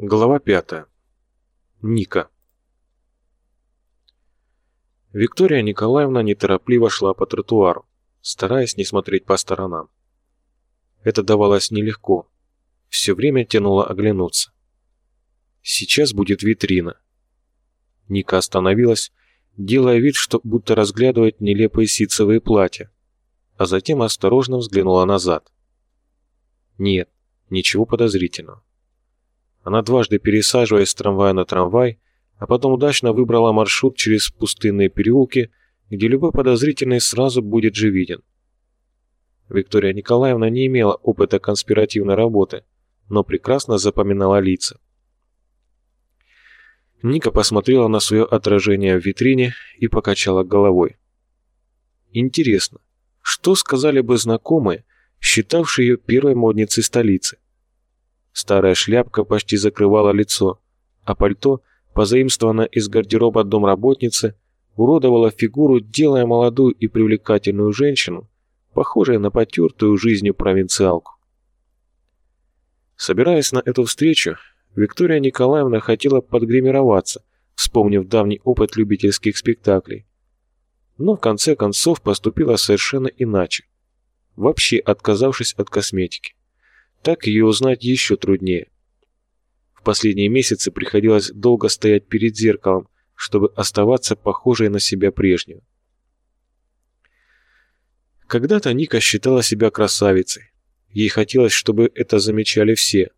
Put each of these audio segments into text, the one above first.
Глава пятая. Ника. Виктория Николаевна неторопливо шла по тротуару, стараясь не смотреть по сторонам. Это давалось нелегко. Все время тянуло оглянуться. Сейчас будет витрина. Ника остановилась, делая вид, что будто разглядывает нелепые ситцевые платья, а затем осторожно взглянула назад. Нет, ничего подозрительного. Она дважды пересаживаясь с трамвая на трамвай, а потом удачно выбрала маршрут через пустынные переулки, где любой подозрительный сразу будет же виден. Виктория Николаевна не имела опыта конспиративной работы, но прекрасно запоминала лица. Ника посмотрела на свое отражение в витрине и покачала головой. Интересно, что сказали бы знакомые, считавшие ее первой модницей столицы? Старая шляпка почти закрывала лицо, а пальто, позаимствованное из гардероба домработницы, уродовало фигуру, делая молодую и привлекательную женщину, похожей на потертую жизнью провинциалку. Собираясь на эту встречу, Виктория Николаевна хотела подгримироваться, вспомнив давний опыт любительских спектаклей. Но в конце концов поступила совершенно иначе, вообще отказавшись от косметики так ее узнать еще труднее. В последние месяцы приходилось долго стоять перед зеркалом, чтобы оставаться похожей на себя прежнюю. Когда-то Ника считала себя красавицей. Ей хотелось, чтобы это замечали все.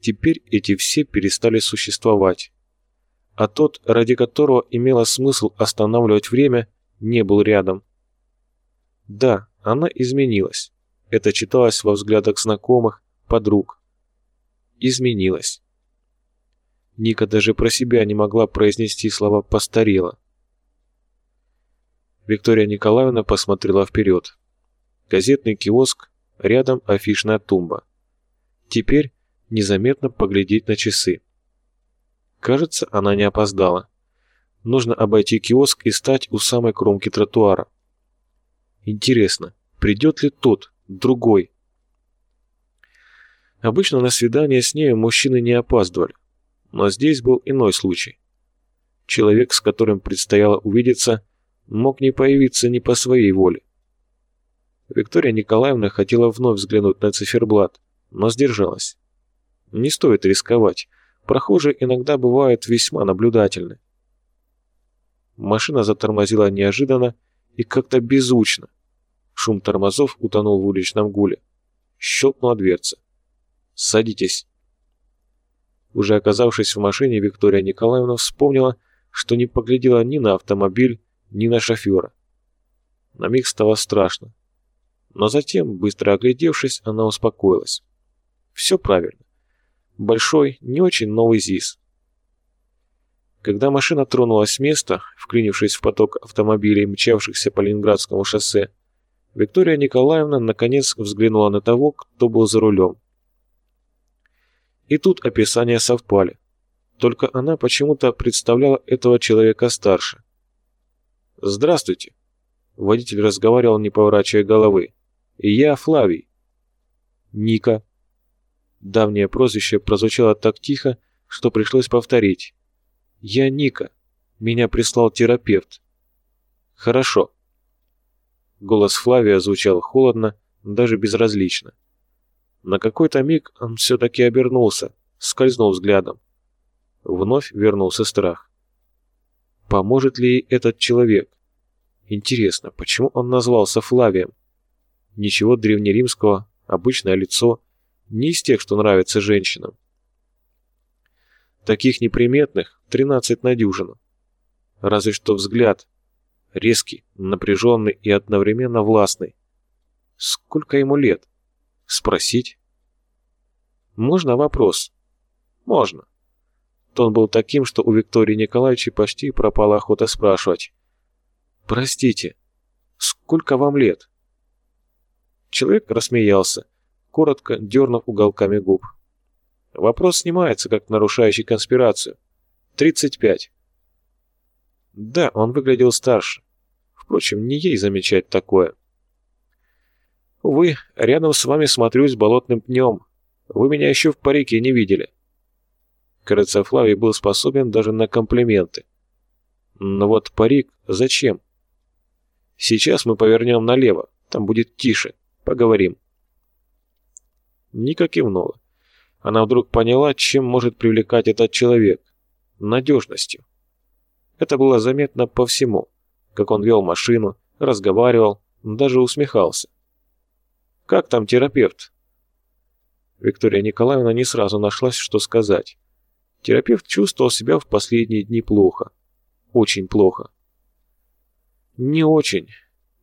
Теперь эти все перестали существовать. А тот, ради которого имело смысл останавливать время, не был рядом. Да, она изменилась. Это читалось во взглядах знакомых, подруг. Изменилось. Ника даже про себя не могла произнести слова «постарела». Виктория Николаевна посмотрела вперед. Газетный киоск, рядом афишная тумба. Теперь незаметно поглядеть на часы. Кажется, она не опоздала. Нужно обойти киоск и стать у самой кромки тротуара. Интересно, придет ли тот, другой. Обычно на свидание с нею мужчины не опаздывали, но здесь был иной случай. Человек, с которым предстояло увидеться, мог не появиться не по своей воле. Виктория Николаевна хотела вновь взглянуть на циферблат, но сдержалась. Не стоит рисковать, прохожие иногда бывают весьма наблюдательны. Машина затормозила неожиданно и как-то беззвучно, Шум тормозов утонул в уличном гуле. Щелкнула дверца. «Садитесь». Уже оказавшись в машине, Виктория Николаевна вспомнила, что не поглядела ни на автомобиль, ни на шофера. На миг стало страшно. Но затем, быстро оглядевшись, она успокоилась. Все правильно. Большой, не очень новый ЗИС. Когда машина тронулась с места, вклинившись в поток автомобилей, мчавшихся по Ленинградскому шоссе, Виктория Николаевна наконец взглянула на того, кто был за рулем. И тут описания совпали. Только она почему-то представляла этого человека старше. «Здравствуйте!» Водитель разговаривал, не поворачивая головы. «Я Флавий». «Ника». Давнее прозвище прозвучало так тихо, что пришлось повторить. «Я Ника. Меня прислал терапевт». «Хорошо». Голос Флавия звучал холодно, даже безразлично. На какой-то миг он все-таки обернулся, скользнул взглядом. Вновь вернулся страх. Поможет ли этот человек? Интересно, почему он назвался Флавием? Ничего древнеримского, обычное лицо, не из тех, что нравятся женщинам. Таких неприметных тринадцать на дюжину. Разве что взгляд, резкий, напряженный и одновременно властный. Сколько ему лет? Спросить? Можно вопрос? Можно. Тон был таким, что у Виктории Николаевича почти пропала охота спрашивать. «Простите, сколько вам лет?» Человек рассмеялся, коротко дернув уголками губ. Вопрос снимается, как нарушающий конспирацию. «Тридцать пять». Да, он выглядел старше. Впрочем, не ей замечать такое. Увы, рядом с вами смотрюсь болотным пнем. Вы меня еще в парике не видели. Кажется, Флавий был способен даже на комплименты. Но вот парик зачем? Сейчас мы повернем налево, там будет тише, поговорим. Ника кивнула. Она вдруг поняла, чем может привлекать этот человек. Надежностью. Это было заметно по всему, как он вел машину, разговаривал, даже усмехался. «Как там терапевт?» Виктория Николаевна не сразу нашлась, что сказать. Терапевт чувствовал себя в последние дни плохо. Очень плохо. Не очень.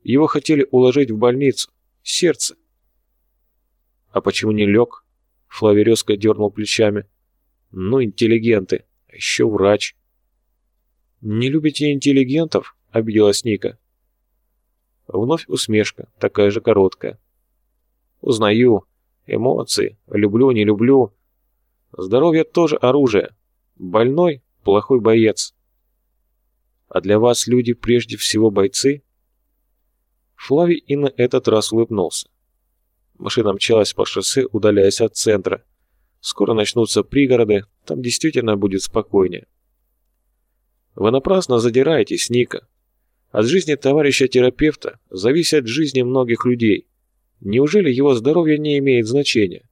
Его хотели уложить в больницу. Сердце. А почему не лег? Флавий резко дернул плечами. Ну, интеллигенты. А еще врач. Не любите интеллигентов? Обиделась Ника. Вновь усмешка, такая же короткая. Узнаю. Эмоции. Люблю, не люблю. Здоровье тоже оружие. Больной – плохой боец. А для вас люди прежде всего бойцы? Флавий и на этот раз улыбнулся. Машина мчалась по шоссе, удаляясь от центра. Скоро начнутся пригороды, там действительно будет спокойнее. Вы напрасно задираетесь, Ника. От жизни товарища-терапевта зависят жизни многих людей. Неужели его здоровье не имеет значения?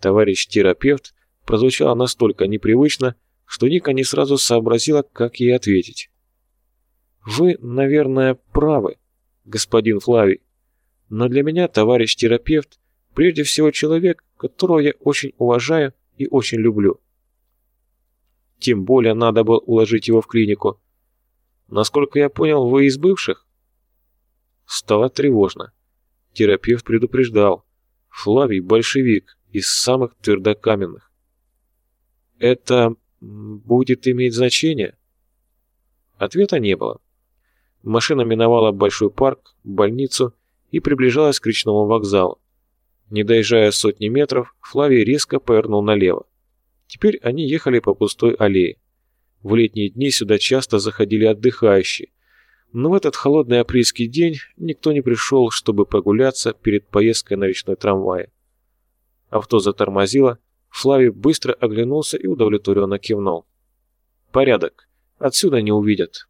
Товарищ-терапевт прозвучало настолько непривычно, что Ника не сразу сообразила, как ей ответить. «Вы, наверное, правы, господин Флавий, но для меня товарищ-терапевт прежде всего человек, которого я очень уважаю и очень люблю. Тем более надо было уложить его в клинику. Насколько я понял, вы из бывших?» Стало тревожно. Терапевт предупреждал. Флавий – большевик, из самых твердокаменных. Это будет иметь значение? Ответа не было. Машина миновала большой парк, больницу и приближалась к речному вокзалу. Не доезжая сотни метров, Флавий резко повернул налево. Теперь они ехали по пустой аллее. В летние дни сюда часто заходили отдыхающие, но в этот холодный апрельский день никто не пришел, чтобы прогуляться перед поездкой на речной трамвае. Авто затормозило, Флавий быстро оглянулся и удовлетворенно кивнул. «Порядок. Отсюда не увидят.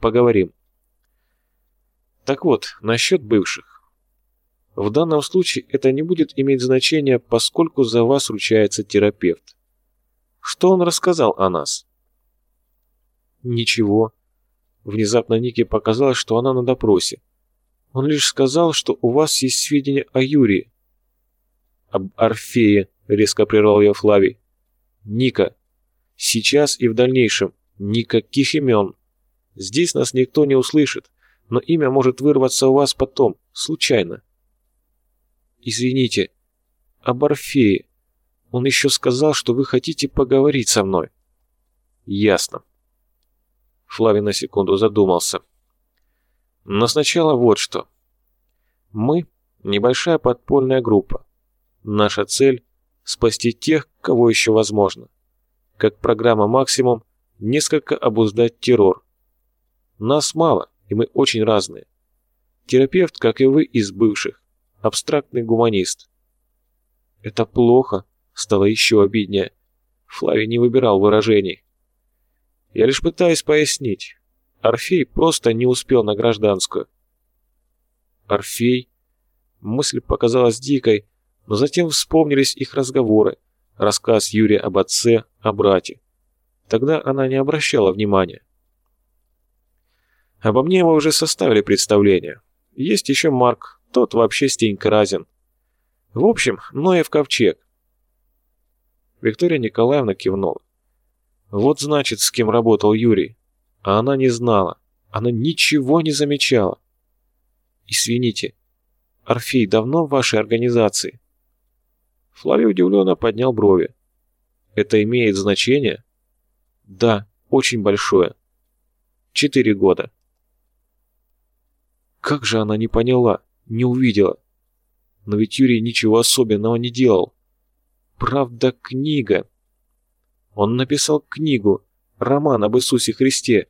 Поговорим». Так вот, насчет бывших. В данном случае это не будет иметь значения, поскольку за вас ручается терапевт. Что он рассказал о нас? Ничего. Внезапно Нике показалось, что она на допросе. Он лишь сказал, что у вас есть сведения о Юрии об Орфее», — резко прервал ее Флавий. «Ника, сейчас и в дальнейшем никаких имен. Здесь нас никто не услышит, но имя может вырваться у вас потом, случайно». «Извините, об Орфее. Он еще сказал, что вы хотите поговорить со мной». «Ясно». Флавий на секунду задумался. «Но сначала вот что. Мы — небольшая подпольная группа. Наша цель – спасти тех, кого еще возможно. Как программа «Максимум» – несколько обуздать террор. Нас мало, и мы очень разные. Терапевт, как и вы, из бывших. Абстрактный гуманист. Это плохо, стало еще обиднее. Флавий не выбирал выражений. Я лишь пытаюсь пояснить. Орфей просто не успел на гражданскую. Орфей? Мысль показалась дикой, но затем вспомнились их разговоры, рассказ Юрия об отце, о брате. Тогда она не обращала внимания. Обо мне вы уже составили представление. Есть еще Марк, тот вообще стенька разен. В общем, Ноев ковчег. Виктория Николаевна кивнула. Вот значит, с кем работал Юрий. А она не знала. Она ничего не замечала. Извините, Орфей давно в вашей организации? Флавий удивленно поднял брови. «Это имеет значение?» «Да, очень большое. Четыре года». Как же она не поняла, не увидела? Но ведь Юрий ничего особенного не делал. Правда, книга. Он написал книгу, роман об Иисусе Христе.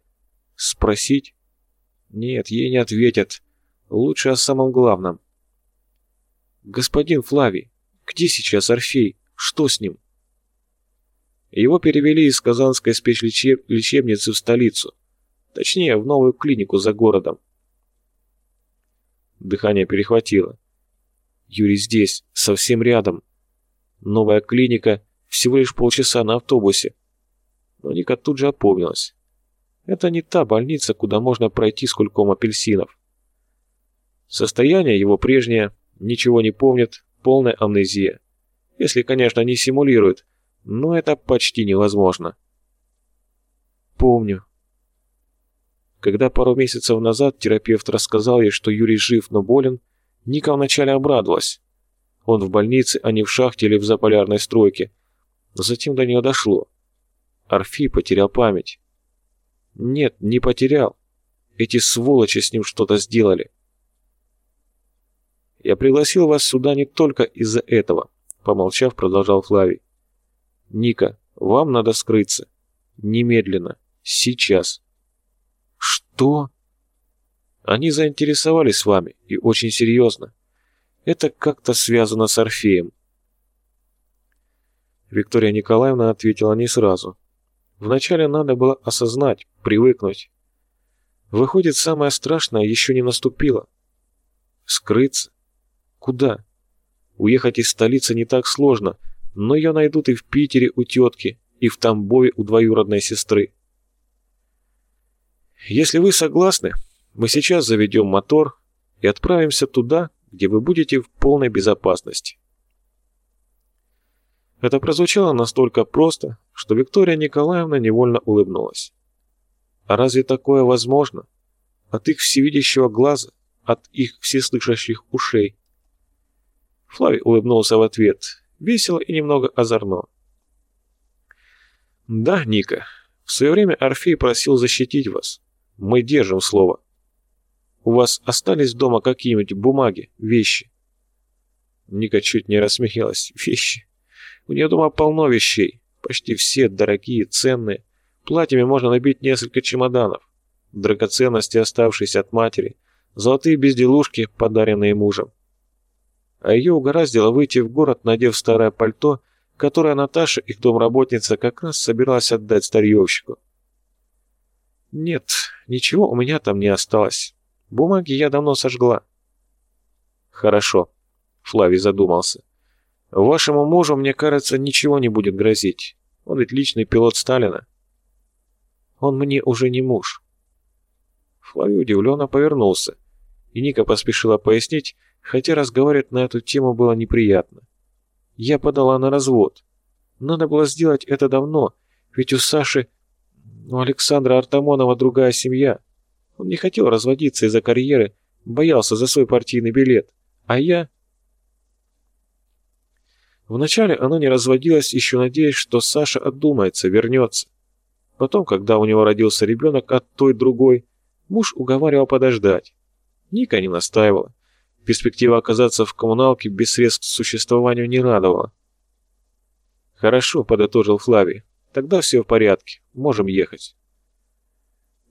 Спросить? Нет, ей не ответят. Лучше о самом главном. Господин Флавий, где сейчас Орфей? Что с ним? Его перевели из Казанской спецлечебницы в столицу. Точнее, в новую клинику за городом. Дыхание перехватило. Юрий здесь, совсем рядом. Новая клиника, всего лишь полчаса на автобусе. Но Ника тут же опомнилась. Это не та больница, куда можно пройти с кульком апельсинов. Состояние его прежнее, ничего не помнит, полная амнезия. Если, конечно, не симулирует, но это почти невозможно. Помню. Когда пару месяцев назад терапевт рассказал ей, что Юрий жив, но болен, Ника вначале обрадовалась. Он в больнице, а не в шахте или в заполярной стройке. Затем до нее дошло. Орфей потерял память. Нет, не потерял. Эти сволочи с ним что-то сделали. Я пригласил вас сюда не только из-за этого, помолчав, продолжал Флавий. Ника, вам надо скрыться. Немедленно. Сейчас. Что? Они заинтересовались вами, и очень серьезно. Это как-то связано с Орфеем. Виктория Николаевна ответила не сразу. Вначале надо было осознать, привыкнуть. Выходит, самое страшное еще не наступило. Скрыться? Куда? Уехать из столицы не так сложно, но ее найдут и в Питере у тетки, и в Тамбове у двоюродной сестры. Если вы согласны, мы сейчас заведем мотор и отправимся туда, где вы будете в полной безопасности. Это прозвучало настолько просто, что Виктория Николаевна невольно улыбнулась. А разве такое возможно? От их всевидящего глаза, от их всеслышащих ушей. Флавий улыбнулся в ответ, весело и немного озорно. «Да, Ника, в свое время Орфей просил защитить вас. Мы держим слово. У вас остались дома какие-нибудь бумаги, вещи?» Ника чуть не рассмеялась. «Вещи? У нее дома полно вещей. Почти все дорогие, ценные. Платьями можно набить несколько чемоданов. Драгоценности, оставшиеся от матери. Золотые безделушки, подаренные мужем. А ее угораздило выйти в город, надев старое пальто, которое Наташа, их домработница, как раз собиралась отдать старьевщику. Нет, ничего у меня там не осталось. Бумаги я давно сожгла. Хорошо, Флавий задумался. Вашему мужу, мне кажется, ничего не будет грозить. Он ведь личный пилот Сталина. Он мне уже не муж. Флавий удивленно повернулся, и Ника поспешила пояснить, хотя разговаривать на эту тему было неприятно. Я подала на развод. Надо было сделать это давно, ведь у Саши, у Александра Артамонова другая семья. Он не хотел разводиться из-за карьеры, боялся за свой партийный билет. А я... Вначале она не разводилась, еще надеясь, что Саша отдумается, вернется. Потом, когда у него родился ребенок от той другой, муж уговаривал подождать. Ника не настаивала. Перспектива оказаться в коммуналке без средств к существованию не радовала. «Хорошо», — подытожил Флавий. «Тогда все в порядке. Можем ехать».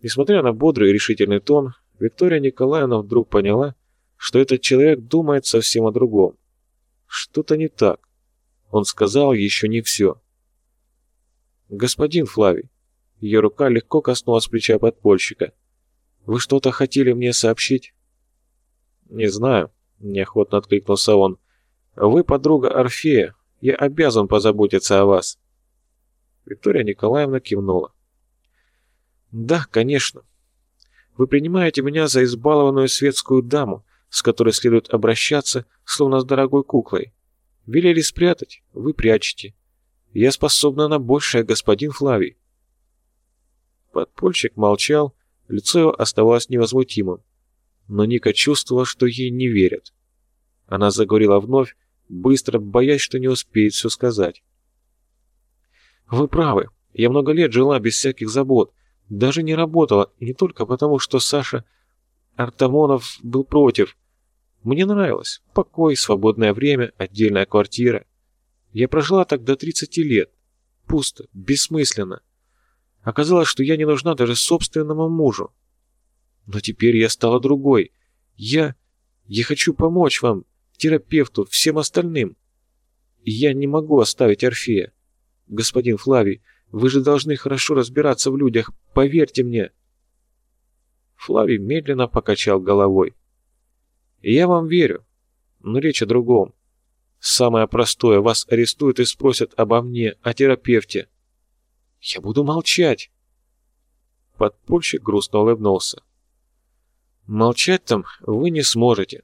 Несмотря на бодрый и решительный тон, Виктория Николаевна вдруг поняла, что этот человек думает совсем о другом. Что-то не так. Он сказал еще не все. «Господин Флавий», ее рука легко коснулась плеча подпольщика. «Вы что-то хотели мне сообщить?» «Не знаю», — неохотно откликнулся он. «Вы подруга Орфея. Я обязан позаботиться о вас». Виктория Николаевна кивнула. «Да, конечно. Вы принимаете меня за избалованную светскую даму, с которой следует обращаться, словно с дорогой куклой. Велели спрятать, вы прячете. Я способна на большее, господин Флавий». Подпольщик молчал, лицо его оставалось невозмутимым. Но Ника чувствовала, что ей не верят. Она заговорила вновь, быстро, боясь, что не успеет все сказать. «Вы правы. Я много лет жила без всяких забот. Даже не работала, и не только потому, что Саша Артамонов был против. Мне нравилось. Покой, свободное время, отдельная квартира. Я прожила так до 30 лет. Пусто, бессмысленно. Оказалось, что я не нужна даже собственному мужу. Но теперь я стала другой. Я... Я хочу помочь вам, терапевту, всем остальным. Я не могу оставить Орфея. Господин Флавий, вы же должны хорошо разбираться в людях, поверьте мне. Флавий медленно покачал головой. Я вам верю, но речь о другом. Самое простое, вас арестуют и спросят обо мне, о терапевте. Я буду молчать. Подпольщик грустно улыбнулся. Молчать там вы не сможете.